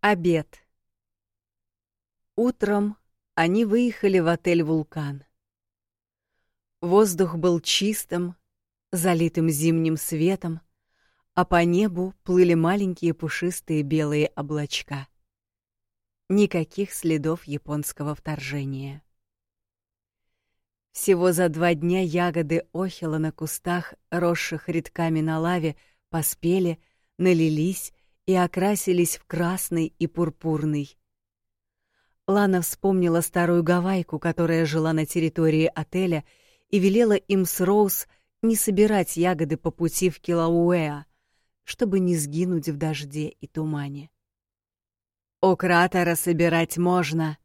Обед. Утром они выехали в отель «Вулкан». Воздух был чистым, залитым зимним светом, а по небу плыли маленькие пушистые белые облачка. Никаких следов японского вторжения. Всего за два дня ягоды охила на кустах, росших рядками на лаве, поспели, налились и окрасились в красный и пурпурный. Лана вспомнила старую гавайку, которая жила на территории отеля, и велела им с Роуз не собирать ягоды по пути в Килауэа, чтобы не сгинуть в дожде и тумане. У кратера собирать можно,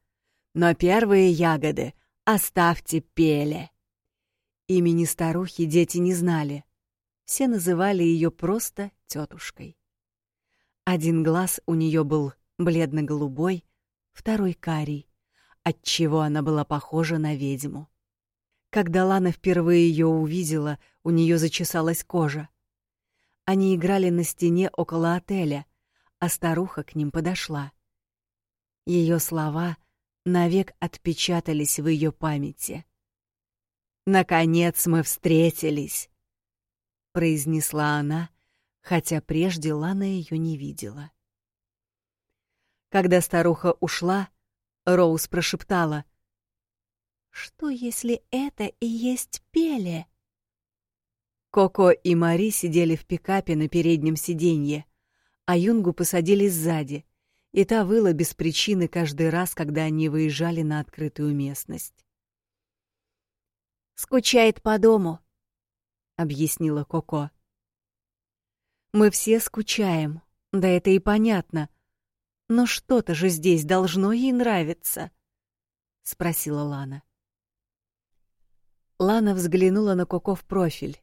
но первые ягоды оставьте Пеле. Имени старухи дети не знали. Все называли ее просто тетушкой. Один глаз у нее был бледно-голубой, второй карий, отчего она была похожа на ведьму. Когда Лана впервые ее увидела, у нее зачесалась кожа. Они играли на стене около отеля, а старуха к ним подошла. Ее слова навек отпечатались в ее памяти. «Наконец мы встретились!» — произнесла она, хотя прежде Лана ее не видела. Когда старуха ушла, Роуз прошептала: "Что если это и есть Пеле?" Коко и Мари сидели в пикапе на переднем сиденье, а Юнгу посадили сзади, и та выла без причины каждый раз, когда они выезжали на открытую местность. «Скучает по дому», — объяснила Коко. Мы все скучаем, да это и понятно. Но что-то же здесь должно ей нравиться, спросила Лана. Лана взглянула на Коко в профиль.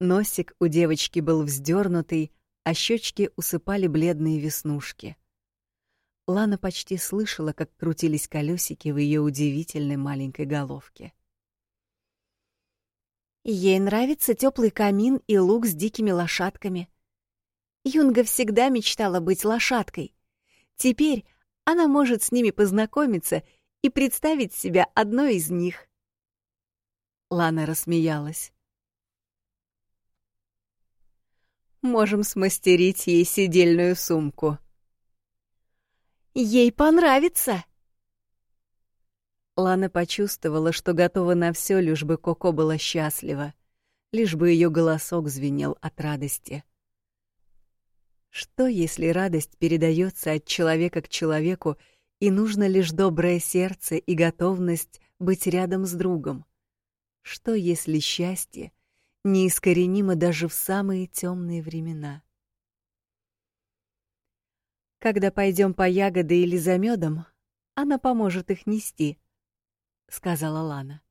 Носик у девочки был вздернутый, а щечки усыпали бледные веснушки. Лана почти слышала, как крутились колесики в ее удивительной маленькой головке. Ей нравится теплый камин и луг с дикими лошадками. Юнга всегда мечтала быть лошадкой. Теперь она может с ними познакомиться и представить себя одной из них. Лана рассмеялась. Можем смастерить ей сидельную сумку. Ей понравится. Лана почувствовала, что готова на все, лишь бы Коко была счастлива, лишь бы ее голосок звенел от радости. Что, если радость передается от человека к человеку, и нужно лишь доброе сердце и готовность быть рядом с другом? Что, если счастье неискоренимо даже в самые темные времена? Когда пойдем по ягоды или за медом, она поможет их нести —— сказала Лана.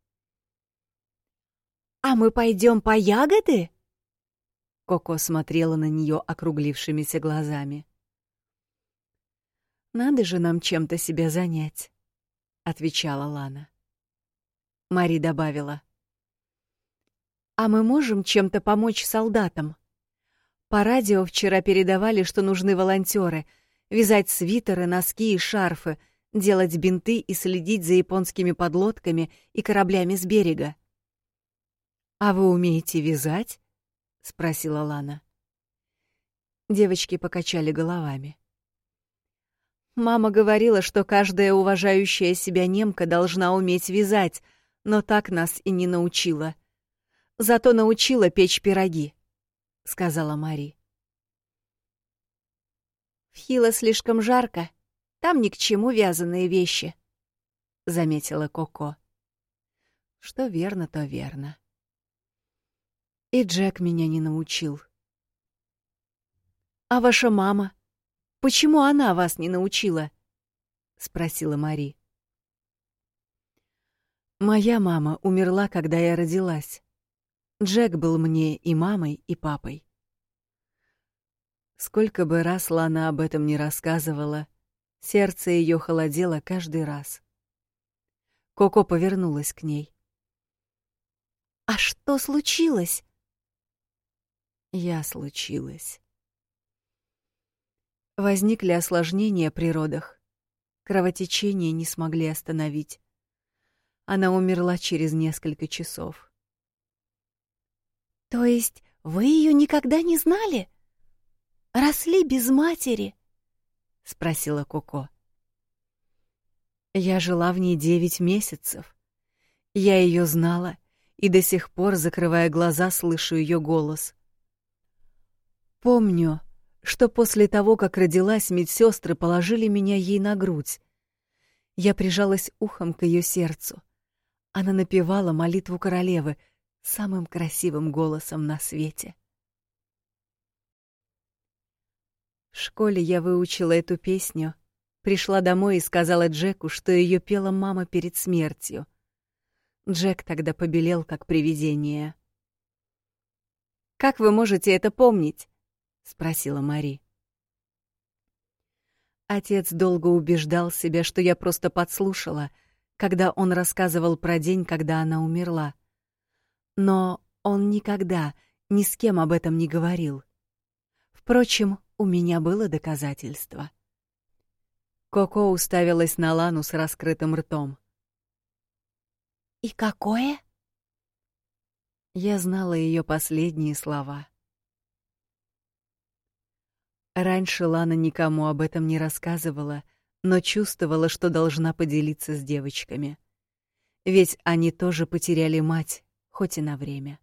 «А мы пойдем по ягоды?» Коко смотрела на нее округлившимися глазами. «Надо же нам чем-то себя занять», — отвечала Лана. Мари добавила. «А мы можем чем-то помочь солдатам? По радио вчера передавали, что нужны волонтеры, вязать свитеры, носки и шарфы — делать бинты и следить за японскими подлодками и кораблями с берега. «А вы умеете вязать?» — спросила Лана. Девочки покачали головами. Мама говорила, что каждая уважающая себя немка должна уметь вязать, но так нас и не научила. Зато научила печь пироги, — сказала Мари. В Хило слишком жарко, там ни к чему вязаные вещи, — заметила Коко. Что верно, то верно. И Джек меня не научил. «А ваша мама? Почему она вас не научила?» — спросила Мари. «Моя мама умерла, когда я родилась. Джек был мне и мамой, и папой. Сколько бы раз Лана об этом не рассказывала, Сердце ее холодело каждый раз. Коко повернулась к ней. «А что случилось?» «Я случилась». Возникли осложнения при родах. Кровотечение не смогли остановить. Она умерла через несколько часов. То есть вы ее никогда не знали? Росли без матери? Спросила Коко. Я жила в ней девять месяцев. Я ее знала и до сих пор, закрывая глаза, слышу ее голос. Помню, что после того, как родилась, медсестры положили меня ей на грудь. Я прижалась ухом к ее сердцу. Она напевала молитву королевы самым красивым голосом на свете. В школе я выучила эту песню, пришла домой и сказала Джеку, что ее пела мама перед смертью. Джек тогда побелел как привидение. Как вы можете это помнить? спросила Мари. Отец долго убеждал себя, что я просто подслушала, когда он рассказывал про день, когда она умерла. Но он никогда ни с кем об этом не говорил. Впрочем, у меня было доказательство. Коко уставилась на Лану с раскрытым ртом. «И какое?» Я знала ее последние слова. Раньше Лана никому об этом не рассказывала, но чувствовала, что должна поделиться с девочками. Ведь они тоже потеряли мать, хоть и на время.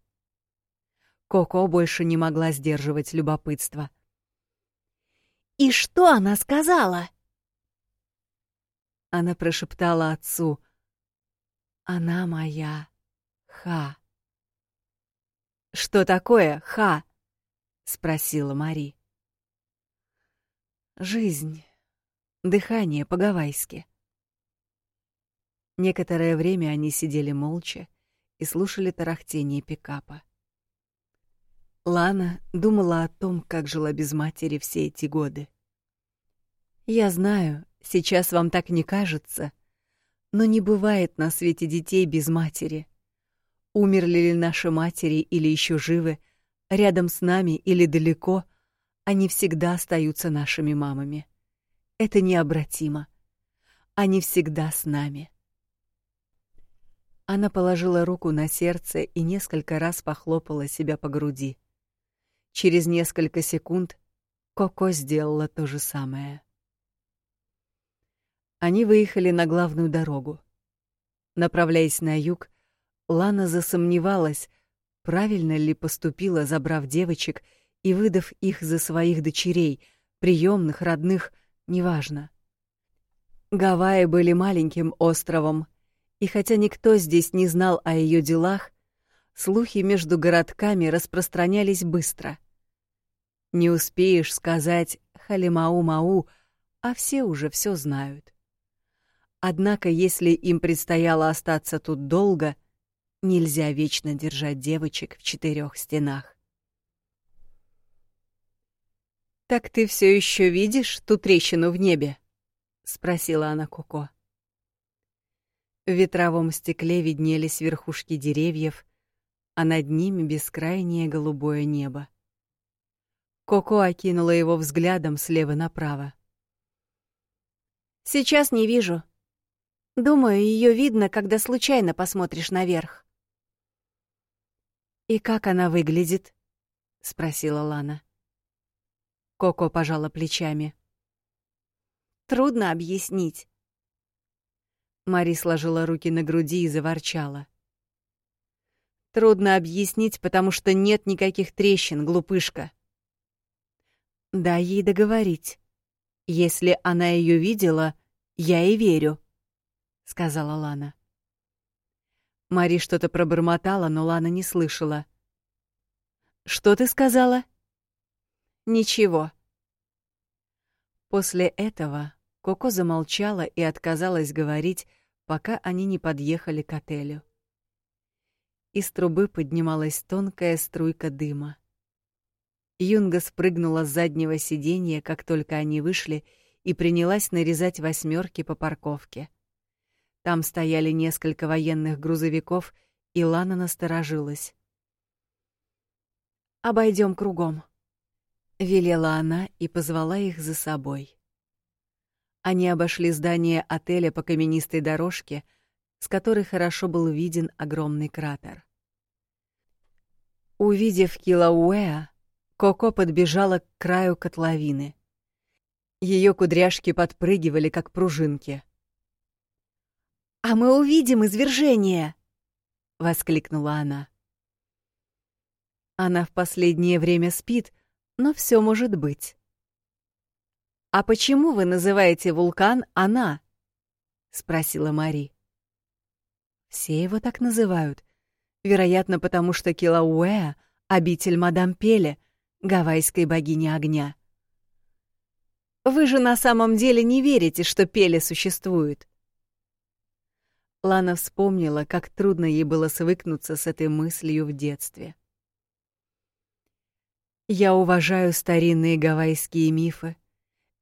Коко больше не могла сдерживать любопытство. «И что она сказала?» Она прошептала отцу. «Она моя Ха». «Что такое Ха?» — спросила Мари. Жизнь. Дыхание по-гавайски. Некоторое время они сидели молча и слушали тарахтение пикапа. Лана думала о том, как жила без матери все эти годы. Я знаю, сейчас вам так не кажется, но не бывает на свете детей без матери. Умерли ли наши матери или еще живы, рядом с нами или далеко, они всегда остаются нашими мамами. Это необратимо. Они всегда с нами. Она положила руку на сердце и несколько раз похлопала себя по груди. Через несколько секунд Коко сделала то же самое. Они выехали на главную дорогу. Направляясь на юг, Лана засомневалась, правильно ли поступила, забрав девочек и выдав их за своих дочерей, приемных, родных, неважно. Гавайи были маленьким островом, и хотя никто здесь не знал о ее делах, слухи между городками распространялись быстро. Не успеешь сказать «халимау-мау», а все уже все знают. Однако, если им предстояло остаться тут долго, нельзя вечно держать девочек в четырех стенах. Так ты все еще видишь ту трещину в небе? спросила она Коко. В ветровом стекле виднелись верхушки деревьев, а над ними бескрайнее голубое небо. Коко окинула его взглядом слева направо. Сейчас не вижу. Думаю, ее видно, когда случайно посмотришь наверх. И как она выглядит? спросила Лана. Коко пожала плечами. Трудно объяснить. Мари сложила руки на груди и заворчала. Трудно объяснить, потому что нет никаких трещин, глупышка. Дай ей договорить. Если она ее видела, я и верю, сказала Лана. Мари что-то пробормотала, но Лана не слышала. Что ты сказала? Ничего. После этого Коко замолчала и отказалась говорить, пока они не подъехали к отелю. Из трубы поднималась тонкая струйка дыма. Юнга спрыгнула с заднего сиденья, как только они вышли, и принялась нарезать восьмерки по парковке. Там стояли несколько военных грузовиков, и Лана насторожилась. Обойдем кругом. Велела она и позвала их за собой. Они обошли здание отеля по каменистой дорожке, с которой хорошо был виден огромный кратер. Увидев Килауэа, Коко подбежала к краю котловины. Ее кудряшки подпрыгивали, как пружинки. «А мы увидим извержение!» — воскликнула она. Она в последнее время спит, но все может быть. «А почему вы называете вулкан «она»?» — спросила Мари. Все его так называют. Вероятно, потому что Килауэа — обитель мадам Пеле, гавайской богини огня. Вы же на самом деле не верите, что Пеле существует. Лана вспомнила, как трудно ей было свыкнуться с этой мыслью в детстве. Я уважаю старинные гавайские мифы.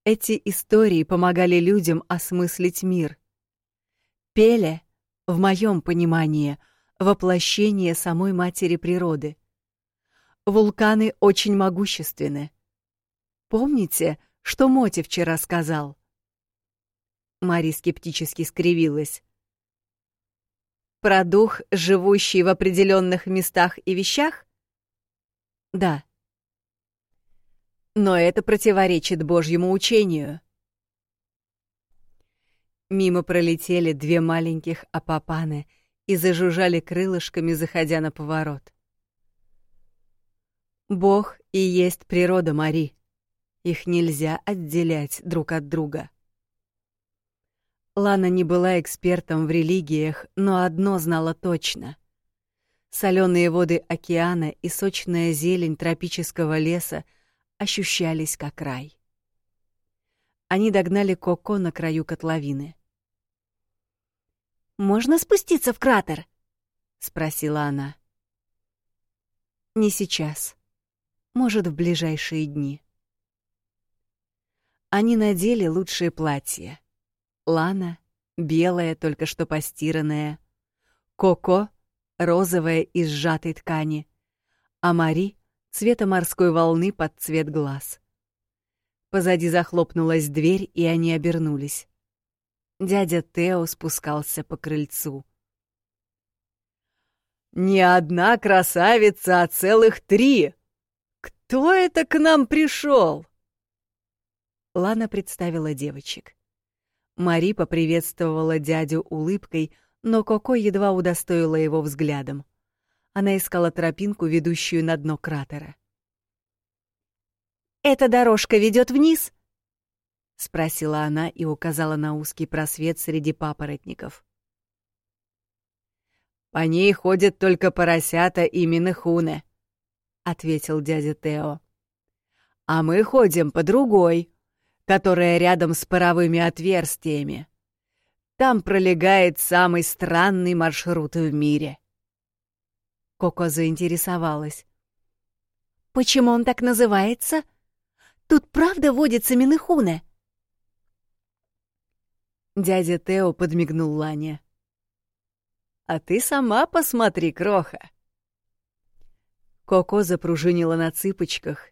Эти истории помогали людям осмыслить мир. Пеле, в моем понимании, воплощение самой матери природы. Вулканы очень могущественны. Помните, что Моти вчера сказал? Мари скептически скривилась. Про дух, живущий в определенных местах и вещах? Да. Но это противоречит Божьему учению. Мимо пролетели две маленьких апапаны и зажужжали крылышками, заходя на поворот. Бог и есть природа Мари. Их нельзя отделять друг от друга. Лана не была экспертом в религиях, но одно знала точно. Соленые воды океана и сочная зелень тропического леса — ощущались как рай. Они догнали Коко на краю котловины. «Можно спуститься в кратер?» — спросила она. «Не сейчас. Может, в ближайшие дни». Они надели лучшие платья. Лана — белая, только что постиранная. Коко — розовая из сжатой ткани. А Мари цвета морской волны под цвет глаз. Позади захлопнулась дверь, и они обернулись. Дядя Тео спускался по крыльцу. «Не одна красавица, а целых три! Кто это к нам пришел?» Лана представила девочек. Мари поприветствовала дядю улыбкой, но Коко едва удостоила его взглядом. Она искала тропинку, ведущую на дно кратера. «Эта дорожка ведет вниз?» — спросила она и указала на узкий просвет среди папоротников. «По ней ходят только поросята и минехуны», — ответил дядя Тео. «А мы ходим по другой, которая рядом с паровыми отверстиями. Там пролегает самый странный маршрут в мире». Коко заинтересовалась. «Почему он так называется? Тут правда водится Миныхуне?» Дядя Тео подмигнул Лане. «А ты сама посмотри, кроха!» Коко запружинила на цыпочках,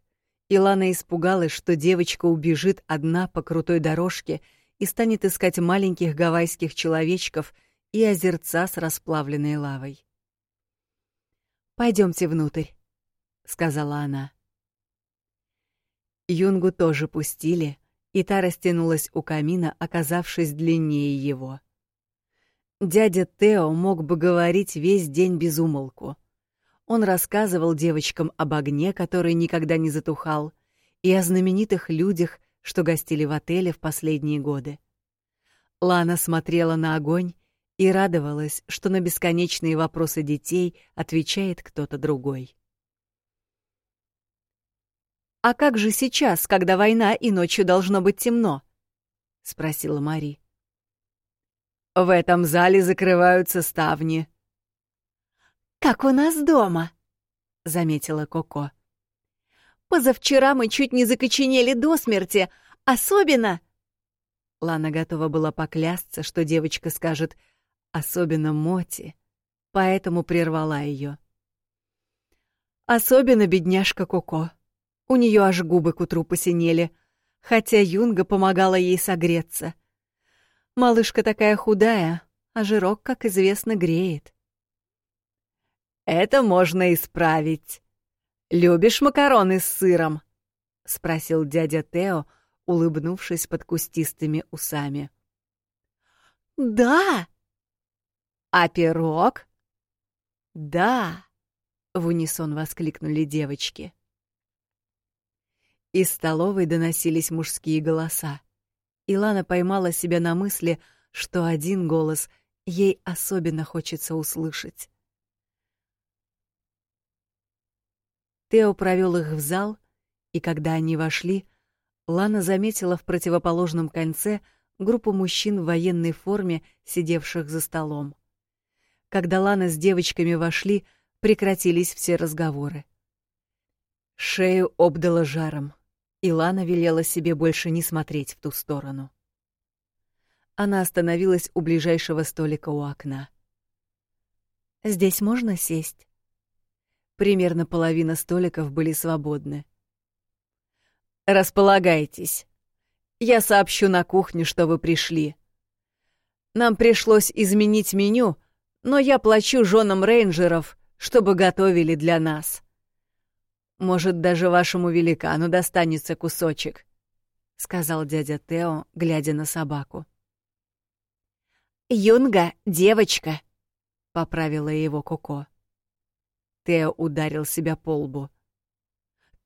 и Лана испугалась, что девочка убежит одна по крутой дорожке и станет искать маленьких гавайских человечков и озерца с расплавленной лавой. Пойдемте внутрь, сказала она. Юнгу тоже пустили, и та растянулась у камина, оказавшись длиннее его. Дядя Тео мог бы говорить весь день без умолку. Он рассказывал девочкам об огне, который никогда не затухал, и о знаменитых людях, что гостили в отеле в последние годы. Лана смотрела на огонь и радовалась, что на бесконечные вопросы детей отвечает кто-то другой. «А как же сейчас, когда война и ночью должно быть темно?» — спросила Мари. «В этом зале закрываются ставни». «Как у нас дома», — заметила Коко. «Позавчера мы чуть не закоченели до смерти, особенно...» Лана готова была поклясться, что девочка скажет — особенно Моти, поэтому прервала ее. Особенно бедняжка Коко. У нее аж губы к утру посинели, хотя Юнга помогала ей согреться. Малышка такая худая, а жирок, как известно, греет. «Это можно исправить. Любишь макароны с сыром?» — спросил дядя Тео, улыбнувшись под кустистыми усами. «Да!» «А пирог?» «Да!» — в унисон воскликнули девочки. Из столовой доносились мужские голоса. Илана поймала себя на мысли, что один голос ей особенно хочется услышать. Тео провел их в зал, и когда они вошли, Лана заметила в противоположном конце группу мужчин в военной форме, сидевших за столом. Когда Лана с девочками вошли, прекратились все разговоры. Шею обдало жаром, и Лана велела себе больше не смотреть в ту сторону. Она остановилась у ближайшего столика у окна. «Здесь можно сесть?» Примерно половина столиков были свободны. «Располагайтесь. Я сообщу на кухню, что вы пришли. Нам пришлось изменить меню, но я плачу женам рейнджеров, чтобы готовили для нас. Может, даже вашему великану достанется кусочек», — сказал дядя Тео, глядя на собаку. «Юнга — девочка», — поправила его Коко. Тео ударил себя по лбу.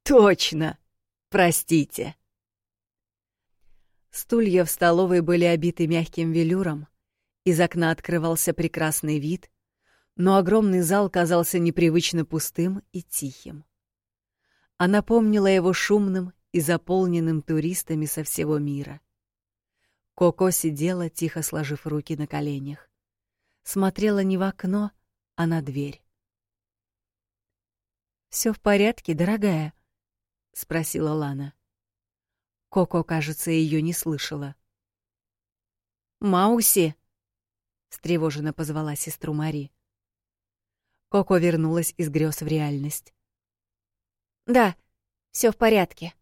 «Точно! Простите!» Стулья в столовой были обиты мягким велюром, из окна открывался прекрасный вид, но огромный зал казался непривычно пустым и тихим. Она помнила его шумным и заполненным туристами со всего мира. Коко сидела, тихо сложив руки на коленях. Смотрела не в окно, а на дверь. Все в порядке, дорогая?» — спросила Лана. Коко, кажется, ее не слышала. «Мауси!» — встревоженно позвала сестру Мари. Коко вернулась из грез в реальность. «Да, все в порядке».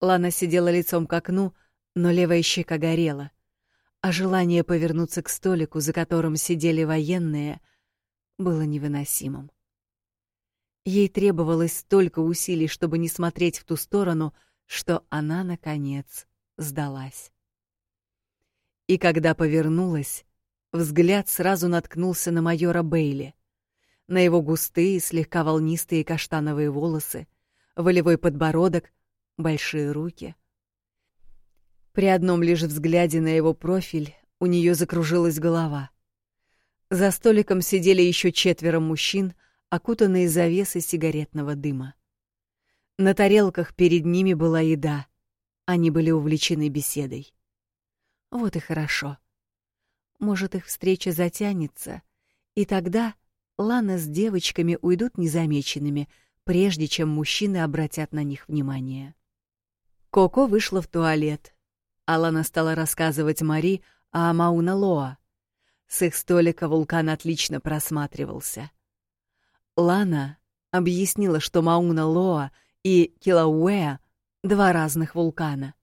Лана сидела лицом к окну, но левая щека горела, а желание повернуться к столику, за которым сидели военные, было невыносимым. Ей требовалось столько усилий, чтобы не смотреть в ту сторону, что она, наконец, сдалась. И когда повернулась, взгляд сразу наткнулся на майора Бейли, на его густые, слегка волнистые каштановые волосы, волевой подбородок, большие руки. При одном лишь взгляде на его профиль у нее закружилась голова. За столиком сидели еще четверо мужчин — окутанные завесой сигаретного дыма. На тарелках перед ними была еда. Они были увлечены беседой. Вот и хорошо. Может, их встреча затянется, и тогда Лана с девочками уйдут незамеченными, прежде чем мужчины обратят на них внимание. Коко вышла в туалет. а Лана стала рассказывать Мари о Мауна Лоа. С их столика вулкан отлично просматривался. Лана объяснила, что Мауна-Лоа и Килауэа — два разных вулкана.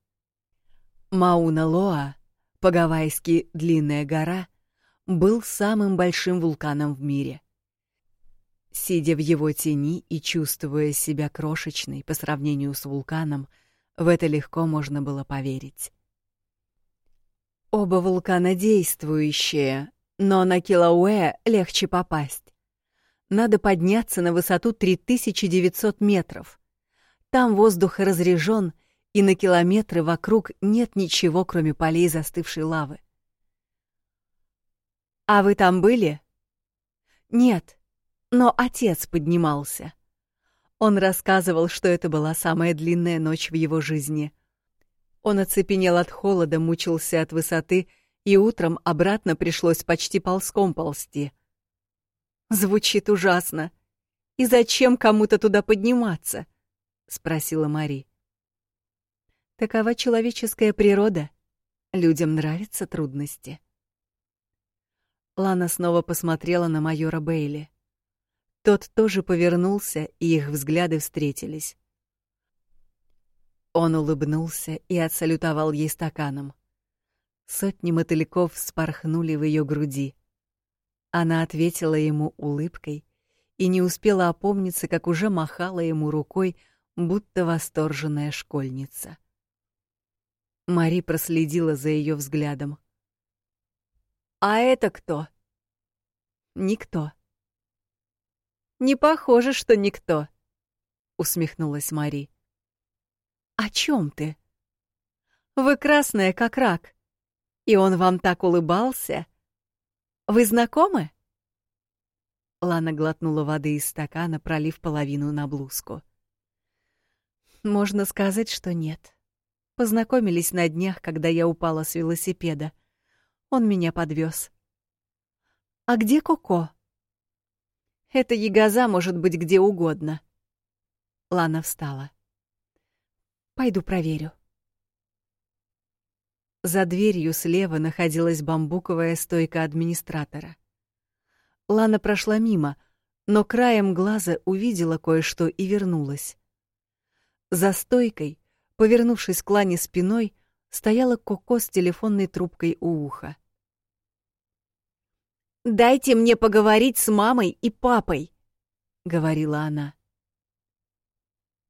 Мауна-Лоа, по-гавайски «длинная гора», был самым большим вулканом в мире. Сидя в его тени и чувствуя себя крошечной по сравнению с вулканом, в это легко можно было поверить. Оба вулкана действующие, но на Килауэ легче попасть надо подняться на высоту 3900 метров. Там воздух разрежен, и на километры вокруг нет ничего, кроме полей застывшей лавы. «А вы там были?» «Нет, но отец поднимался». Он рассказывал, что это была самая длинная ночь в его жизни. Он оцепенел от холода, мучился от высоты, и утром обратно пришлось почти ползком ползти — Звучит ужасно. И зачем кому-то туда подниматься? спросила Мари. Такова человеческая природа. Людям нравятся трудности. Лана снова посмотрела на майора Бейли. Тот тоже повернулся, и их взгляды встретились. Он улыбнулся и отсалютовал ей стаканом. Сотни мотыльков вспорхнули в ее груди. Она ответила ему улыбкой и не успела опомниться, как уже махала ему рукой, будто восторженная школьница. Мари проследила за ее взглядом. «А это кто?» «Никто». «Не похоже, что никто», — усмехнулась Мари. «О чем ты?» «Вы красная, как рак. И он вам так улыбался. Вы знакомы?» Лана глотнула воды из стакана, пролив половину на блузку. «Можно сказать, что нет. Познакомились на днях, когда я упала с велосипеда. Он меня подвез. «А где Коко?» «Эта ягоза может быть где угодно». Лана встала. «Пойду проверю». За дверью слева находилась бамбуковая стойка администратора. Лана прошла мимо, но краем глаза увидела кое-что и вернулась. За стойкой, повернувшись к Лане спиной, стояла Коко с телефонной трубкой у уха. «Дайте мне поговорить с мамой и папой», — говорила она.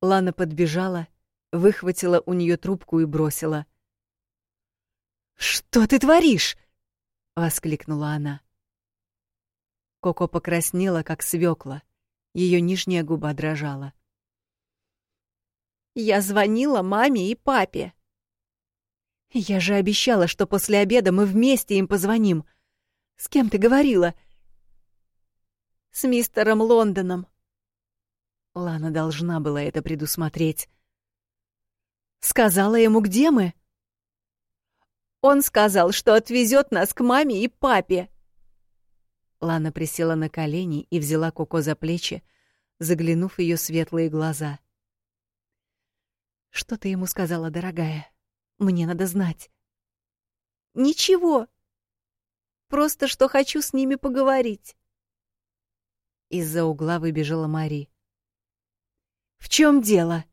Лана подбежала, выхватила у нее трубку и бросила. «Что ты творишь?» — воскликнула она. Коко покраснела, как свекла. Ее нижняя губа дрожала. «Я звонила маме и папе». «Я же обещала, что после обеда мы вместе им позвоним. С кем ты говорила?» «С мистером Лондоном». Лана должна была это предусмотреть. «Сказала ему, где мы?» Он сказал, что отвезет нас к маме и папе. Лана присела на колени и взяла Коко за плечи, заглянув в ее светлые глаза. Что ты ему сказала, дорогая? Мне надо знать. Ничего. Просто что хочу с ними поговорить. Из-за угла выбежала Мари. В чем дело?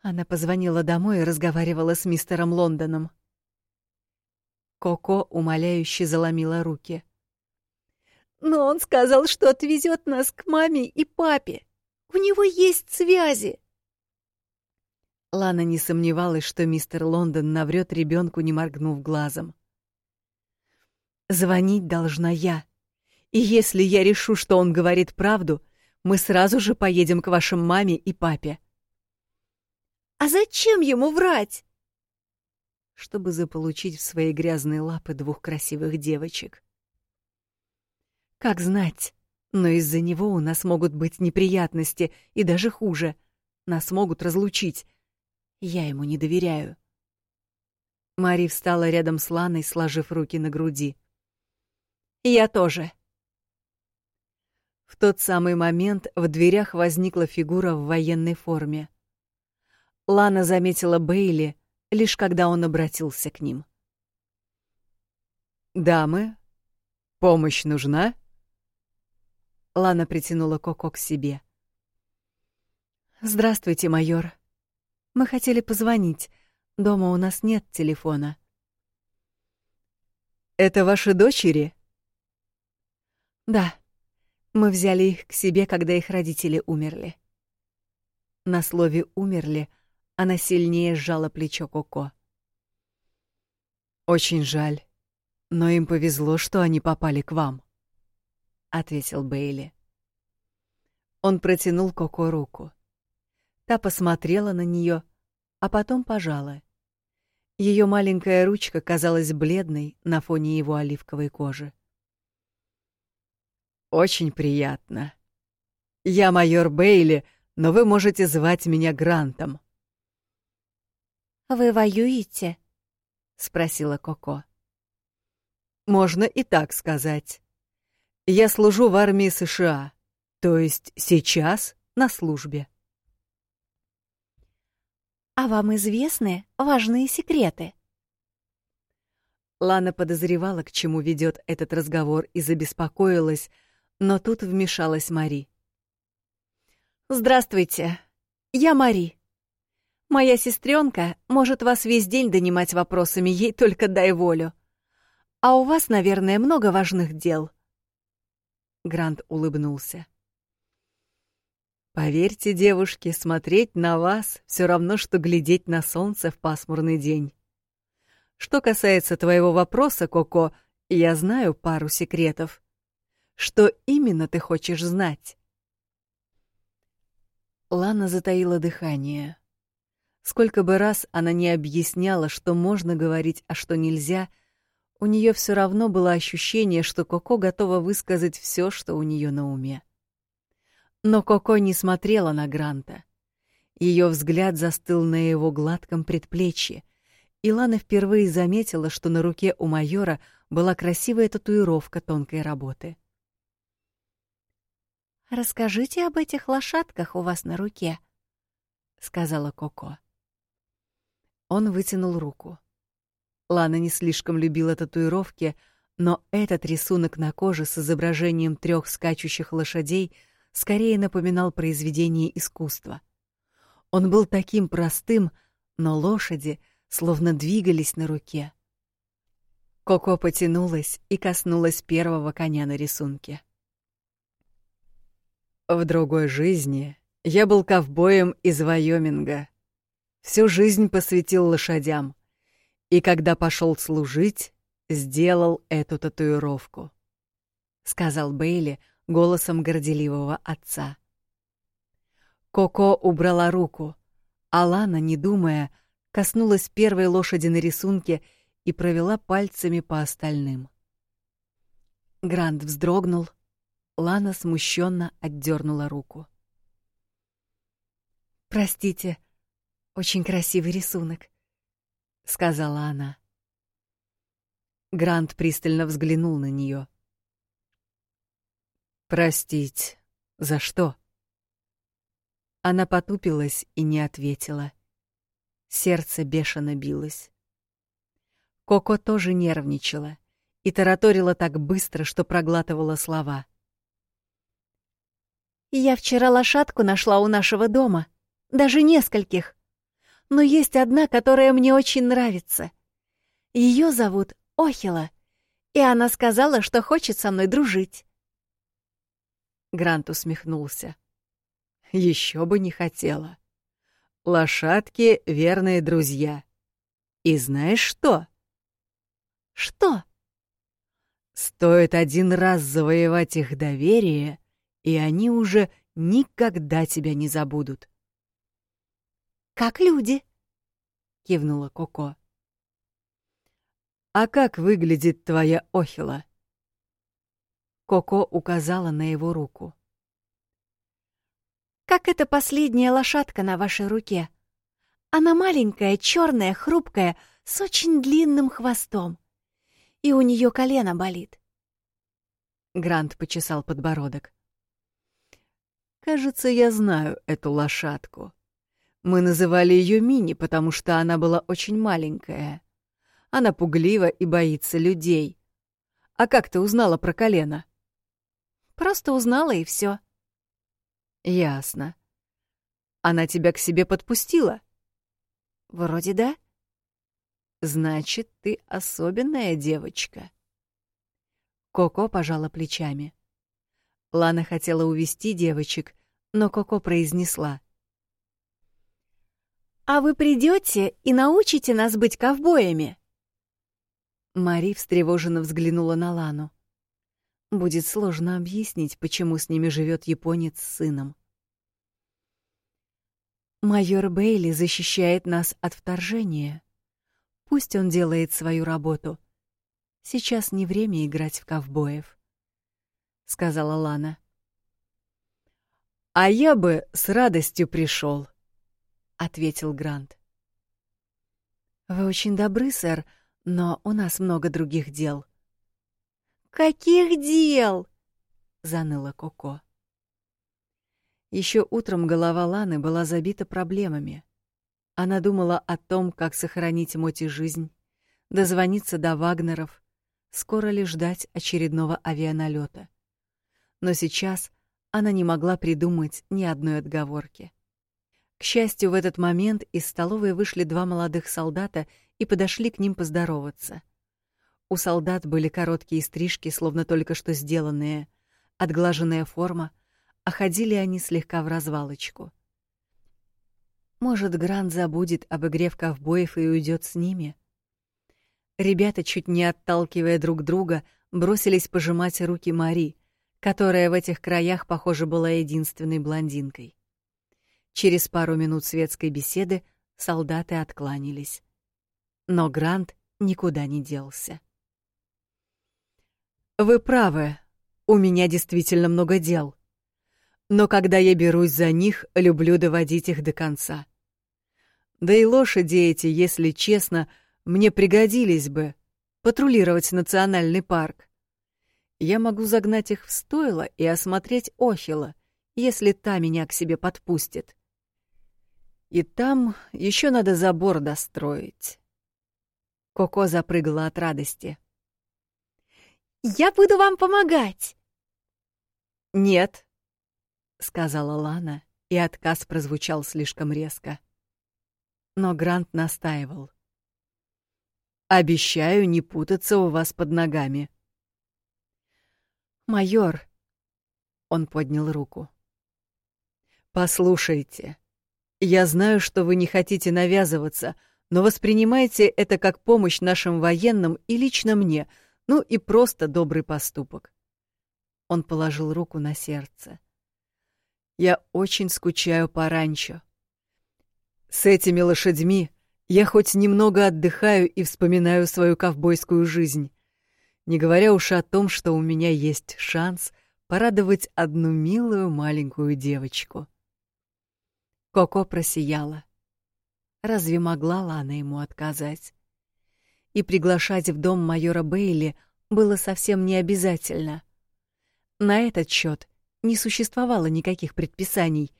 Она позвонила домой и разговаривала с мистером Лондоном. Коко умоляюще заломила руки. «Но он сказал, что отвезет нас к маме и папе. У него есть связи». Лана не сомневалась, что мистер Лондон наврет ребенку, не моргнув глазом. «Звонить должна я. И если я решу, что он говорит правду, мы сразу же поедем к вашим маме и папе». «А зачем ему врать?» Чтобы заполучить в свои грязные лапы двух красивых девочек. Как знать, но из-за него у нас могут быть неприятности, и даже хуже. Нас могут разлучить. Я ему не доверяю. Мари встала рядом с Ланой, сложив руки на груди. «Я тоже». В тот самый момент в дверях возникла фигура в военной форме. Лана заметила Бейли, лишь когда он обратился к ним. «Дамы, помощь нужна?» Лана притянула Коко к себе. «Здравствуйте, майор. Мы хотели позвонить. Дома у нас нет телефона». «Это ваши дочери?» «Да. Мы взяли их к себе, когда их родители умерли». На слове «умерли» — она сильнее сжала плечо Коко. «Очень жаль, но им повезло, что они попали к вам», — ответил Бейли. Он протянул Коко руку. Та посмотрела на нее, а потом пожала. Ее маленькая ручка казалась бледной на фоне его оливковой кожи. «Очень приятно. Я майор Бейли, но вы можете звать меня Грантом», «Вы воюете?» — спросила Коко. «Можно и так сказать. Я служу в армии США, то есть сейчас на службе». «А вам известны важные секреты?» Лана подозревала, к чему ведет этот разговор, и забеспокоилась, Но тут вмешалась Мари. «Здравствуйте, я Мари. Моя сестренка может вас весь день донимать вопросами, ей только дай волю. А у вас, наверное, много важных дел». Грант улыбнулся. Поверьте, девушки, смотреть на вас все равно, что глядеть на солнце в пасмурный день. Что касается твоего вопроса, Коко, я знаю пару секретов. Что именно ты хочешь знать? Лана затаила дыхание. Сколько бы раз она не объясняла, что можно говорить, а что нельзя, у нее все равно было ощущение, что Коко готова высказать все, что у нее на уме. Но Коко не смотрела на Гранта. Ее взгляд застыл на его гладком предплечье, и Лана впервые заметила, что на руке у майора была красивая татуировка тонкой работы. «Расскажите об этих лошадках у вас на руке», — сказала Коко. Он вытянул руку. Лана не слишком любила татуировки, но этот рисунок на коже с изображением трех скачущих лошадей скорее напоминал произведение искусства. Он был таким простым, но лошади словно двигались на руке. Коко потянулась и коснулась первого коня на рисунке. В другой жизни я был ковбоем из Вайоминга. Всю жизнь посвятил лошадям. И когда пошел служить, сделал эту татуировку. Сказал Бейли голосом горделивого отца. Коко убрала руку. а Лана, не думая, коснулась первой лошади на рисунке и провела пальцами по остальным. Грант вздрогнул — Лана смущенно отдернула руку. Простите, очень красивый рисунок, сказала она. Грант пристально взглянул на нее. Простить, за что? Она потупилась и не ответила. Сердце бешено билось. Коко тоже нервничала и тараторила так быстро, что проглатывала слова. Я вчера лошадку нашла у нашего дома. Даже нескольких. Но есть одна, которая мне очень нравится. Ее зовут Охила, и она сказала, что хочет со мной дружить. Грант усмехнулся. Еще бы не хотела. Лошадки — верные друзья. И знаешь что? Что? Стоит один раз завоевать их доверие, и они уже никогда тебя не забудут. Как люди, кивнула Коко. А как выглядит твоя Охила? Коко указала на его руку. Как эта последняя лошадка на вашей руке. Она маленькая, черная, хрупкая, с очень длинным хвостом. И у нее колено болит. Грант почесал подбородок. Кажется, я знаю эту лошадку. Мы называли ее Мини, потому что она была очень маленькая. Она пуглива и боится людей. А как ты узнала про колено? Просто узнала и все. Ясно. Она тебя к себе подпустила? Вроде да. Значит, ты особенная девочка. Коко пожала плечами. Лана хотела увести девочек, но Коко произнесла. «А вы придете и научите нас быть ковбоями?» Мари встревоженно взглянула на Лану. Будет сложно объяснить, почему с ними живет японец с сыном. Майор Бейли защищает нас от вторжения. Пусть он делает свою работу. Сейчас не время играть в ковбоев сказала Лана. А я бы с радостью пришел, ответил Грант. Вы очень добры, сэр, но у нас много других дел. Каких дел? заныла Коко. Еще утром голова Ланы была забита проблемами. Она думала о том, как сохранить Моти жизнь, дозвониться до Вагнеров, скоро ли ждать очередного авианалета. но сейчас она не могла придумать ни одной отговорки. К счастью, в этот момент из столовой вышли два молодых солдата и подошли к ним поздороваться. У солдат были короткие стрижки, словно только что сделанные, отглаженная форма, а ходили они слегка в развалочку. Может, Грант забудет об игре в ковбоев и уйдет с ними? Ребята, чуть не отталкивая друг друга, бросились пожимать руки Мари, которая в этих краях, похоже, была единственной блондинкой. Через пару минут светской беседы солдаты откланялись. Но Грант никуда не делся. «Вы правы, у меня действительно много дел. Но когда я берусь за них, люблю доводить их до конца. Да и лошади эти, если честно, мне пригодились бы патрулировать национальный парк. Я могу загнать их в стойло и осмотреть Охила, если та меня к себе подпустит. И там еще надо забор достроить. Коко запрыгала от радости. «Я буду вам помогать!» «Нет», — сказала Лана, и отказ прозвучал слишком резко. Но Грант настаивал. «Обещаю не путаться у вас под ногами». «Майор», — он поднял руку. «Послушайте, я знаю, что вы не хотите навязываться, но воспринимайте это как помощь нашим военным и лично мне, ну и просто добрый поступок. Он положил руку на сердце. Я очень скучаю по ранчо. С этими лошадьми я хоть немного отдыхаю и вспоминаю свою ковбойскую жизнь, не говоря уж о том, что у меня есть шанс порадовать одну милую маленькую девочку. Коко просияла. Разве могла Лана ему отказать? И приглашать в дом майора Бейли было совсем не обязательно. На этот счет не существовало никаких предписаний,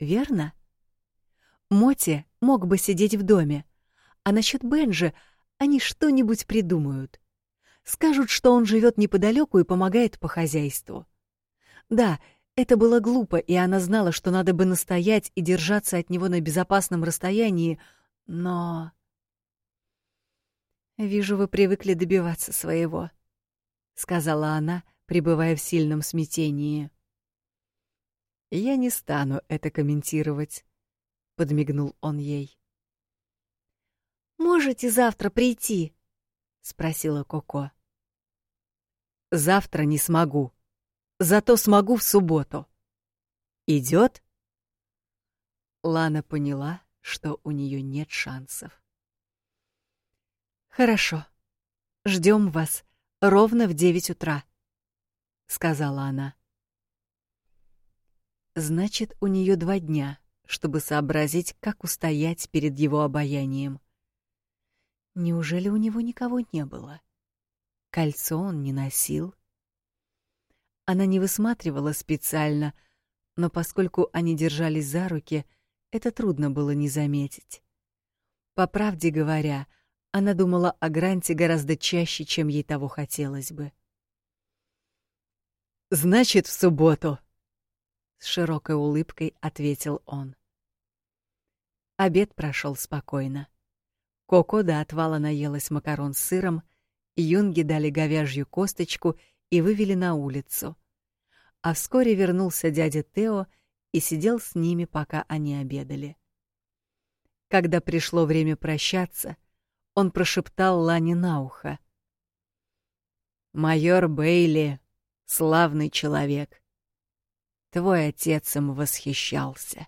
верно? Моти мог бы сидеть в доме, а насчет Бенжи они что-нибудь придумают. Скажут, что он живет неподалеку и помогает по хозяйству. Да, это было глупо, и она знала, что надо бы настоять и держаться от него на безопасном расстоянии, но... «Вижу, вы привыкли добиваться своего», — сказала она, пребывая в сильном смятении. «Я не стану это комментировать», — подмигнул он ей. «Можете завтра прийти?» — спросила Коко. «Завтра не смогу», Зато смогу в субботу. Идет? Лана поняла, что у нее нет шансов. Хорошо. Ждем вас ровно в девять утра, сказала она. Значит, у нее два дня, чтобы сообразить, как устоять перед его обаянием. Неужели у него никого не было? Кольцо он не носил. Она не высматривала специально, но поскольку они держались за руки, это трудно было не заметить. По правде говоря, она думала о Гранте гораздо чаще, чем ей того хотелось бы. «Значит, в субботу», — с широкой улыбкой ответил он. Обед прошел спокойно. Коко до отвала наелась макарон с сыром, юнги дали говяжью косточку и вывели на улицу. А вскоре вернулся дядя Тео и сидел с ними, пока они обедали. Когда пришло время прощаться, он прошептал Лане на ухо. «Майор Бейли — славный человек. Твой отец им восхищался».